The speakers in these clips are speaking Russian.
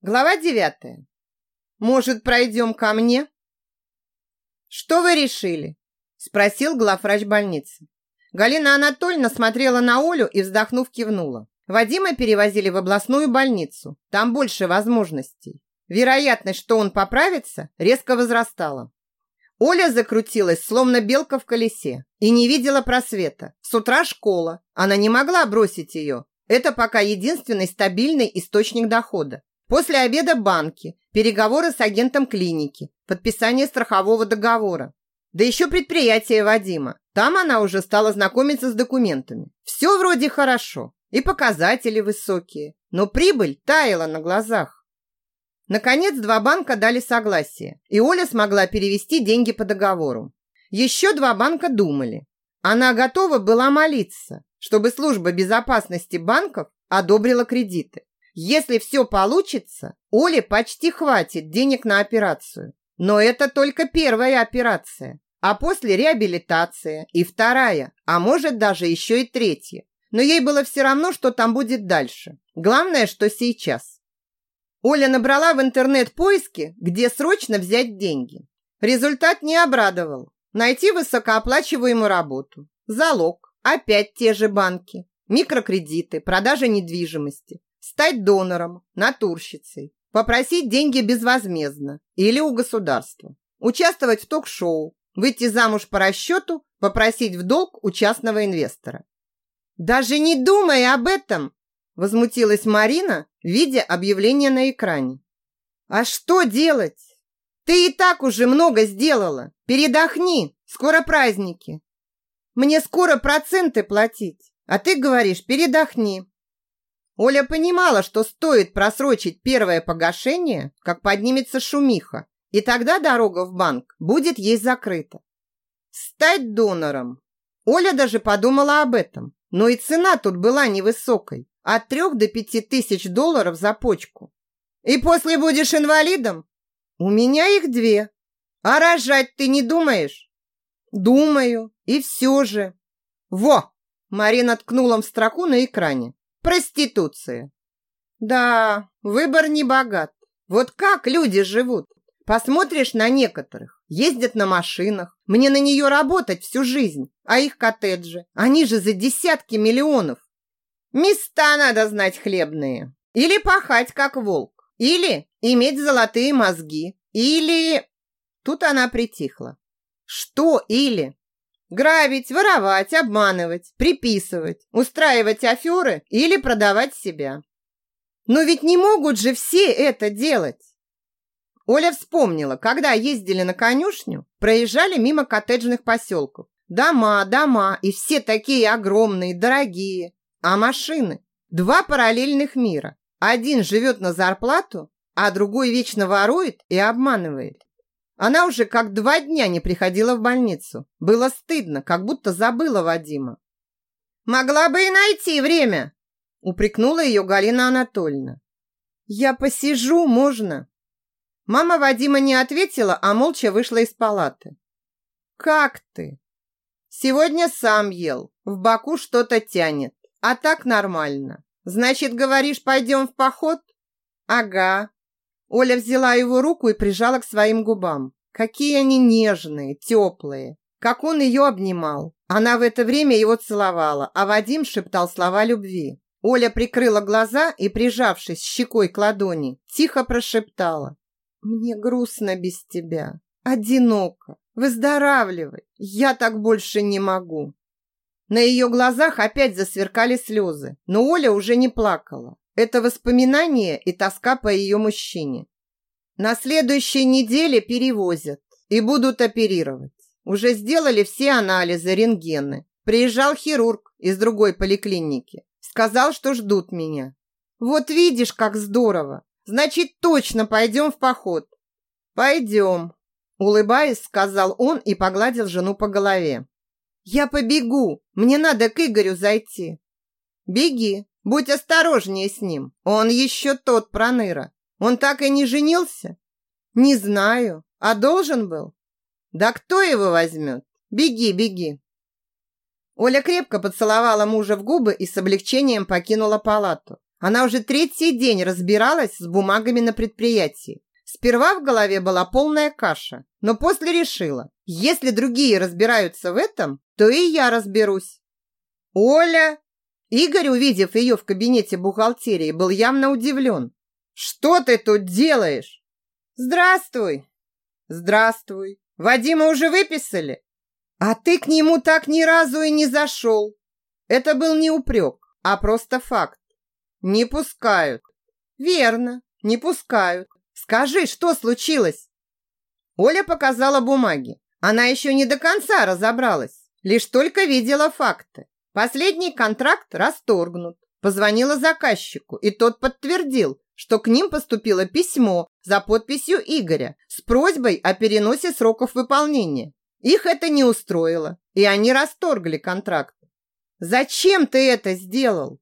Глава девятая. Может, пройдем ко мне? Что вы решили? Спросил главврач больницы. Галина Анатольевна смотрела на Олю и, вздохнув, кивнула. Вадима перевозили в областную больницу. Там больше возможностей. Вероятность, что он поправится, резко возрастала. Оля закрутилась, словно белка в колесе, и не видела просвета. С утра школа. Она не могла бросить ее. Это пока единственный стабильный источник дохода. После обеда банки, переговоры с агентом клиники, подписание страхового договора. Да еще предприятие Вадима. Там она уже стала знакомиться с документами. Все вроде хорошо. И показатели высокие. Но прибыль таяла на глазах. Наконец, два банка дали согласие, и Оля смогла перевести деньги по договору. Еще два банка думали. Она готова была молиться, чтобы служба безопасности банков одобрила кредиты. Если все получится, Оле почти хватит денег на операцию. Но это только первая операция, а после реабилитация и вторая, а может даже еще и третья. Но ей было все равно, что там будет дальше. Главное, что сейчас. Оля набрала в интернет поиски, где срочно взять деньги. Результат не обрадовал. Найти высокооплачиваемую работу. Залог. Опять те же банки. Микрокредиты, продажа недвижимости стать донором, натурщицей, попросить деньги безвозмездно или у государства, участвовать в ток-шоу, выйти замуж по расчету, попросить в долг у частного инвестора. «Даже не думай об этом!» возмутилась Марина, видя объявление на экране. «А что делать? Ты и так уже много сделала. Передохни, скоро праздники. Мне скоро проценты платить, а ты говоришь, передохни. Оля понимала, что стоит просрочить первое погашение, как поднимется шумиха, и тогда дорога в банк будет ей закрыта. Стать донором. Оля даже подумала об этом, но и цена тут была невысокой, от трех до пяти тысяч долларов за почку. И после будешь инвалидом? У меня их две. А рожать ты не думаешь? Думаю, и все же. Во! Марина ткнула в строку на экране. Проституция. Да, выбор не богат. Вот как люди живут? Посмотришь на некоторых. Ездят на машинах. Мне на нее работать всю жизнь. А их коттеджи, они же за десятки миллионов. Места надо знать хлебные. Или пахать, как волк. Или иметь золотые мозги. Или... Тут она притихла. Что или? Грабить, воровать, обманывать, приписывать, устраивать аферы или продавать себя. Но ведь не могут же все это делать. Оля вспомнила, когда ездили на конюшню, проезжали мимо коттеджных поселков. Дома, дома, и все такие огромные, дорогие. А машины? Два параллельных мира. Один живет на зарплату, а другой вечно ворует и обманывает. Она уже как два дня не приходила в больницу. Было стыдно, как будто забыла Вадима. «Могла бы и найти время!» упрекнула ее Галина Анатольевна. «Я посижу, можно?» Мама Вадима не ответила, а молча вышла из палаты. «Как ты?» «Сегодня сам ел. В боку что-то тянет. А так нормально. Значит, говоришь, пойдем в поход?» «Ага. Оля взяла его руку и прижала к своим губам. Какие они нежные, теплые. Как он ее обнимал. Она в это время его целовала, а Вадим шептал слова любви. Оля прикрыла глаза и, прижавшись щекой к ладони, тихо прошептала. «Мне грустно без тебя. Одиноко. Выздоравливай. Я так больше не могу». На ее глазах опять засверкали слезы, но Оля уже не плакала. Это воспоминание и тоска по ее мужчине. На следующей неделе перевозят и будут оперировать. Уже сделали все анализы, рентгены. Приезжал хирург из другой поликлиники. Сказал, что ждут меня. Вот видишь, как здорово. Значит, точно пойдем в поход. Пойдем. Улыбаясь, сказал он и погладил жену по голове. Я побегу. Мне надо к Игорю зайти. Беги. Будь осторожнее с ним. Он еще тот проныра. Он так и не женился? Не знаю. А должен был? Да кто его возьмет? Беги, беги. Оля крепко поцеловала мужа в губы и с облегчением покинула палату. Она уже третий день разбиралась с бумагами на предприятии. Сперва в голове была полная каша, но после решила, если другие разбираются в этом, то и я разберусь. Оля! Игорь, увидев ее в кабинете бухгалтерии, был явно удивлен. Что ты тут делаешь? Здравствуй. Здравствуй. Вадима уже выписали? А ты к нему так ни разу и не зашел. Это был не упрек, а просто факт. Не пускают. Верно, не пускают. Скажи, что случилось? Оля показала бумаги. Она еще не до конца разобралась, лишь только видела факты. Последний контракт расторгнут. Позвонила заказчику, и тот подтвердил, что к ним поступило письмо за подписью Игоря с просьбой о переносе сроков выполнения. Их это не устроило, и они расторгли контракт. «Зачем ты это сделал?»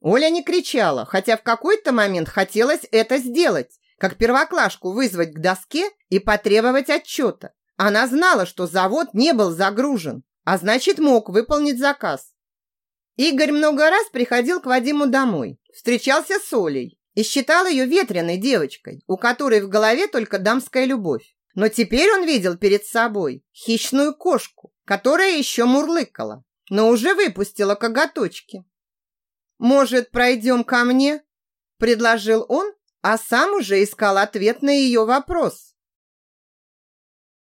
Оля не кричала, хотя в какой-то момент хотелось это сделать, как первоклашку вызвать к доске и потребовать отчета. Она знала, что завод не был загружен, а значит мог выполнить заказ. Игорь много раз приходил к Вадиму домой, встречался с Олей и считал ее ветреной девочкой, у которой в голове только дамская любовь. Но теперь он видел перед собой хищную кошку, которая еще мурлыкала, но уже выпустила коготочки. «Может, пройдем ко мне?» – предложил он, а сам уже искал ответ на ее вопрос.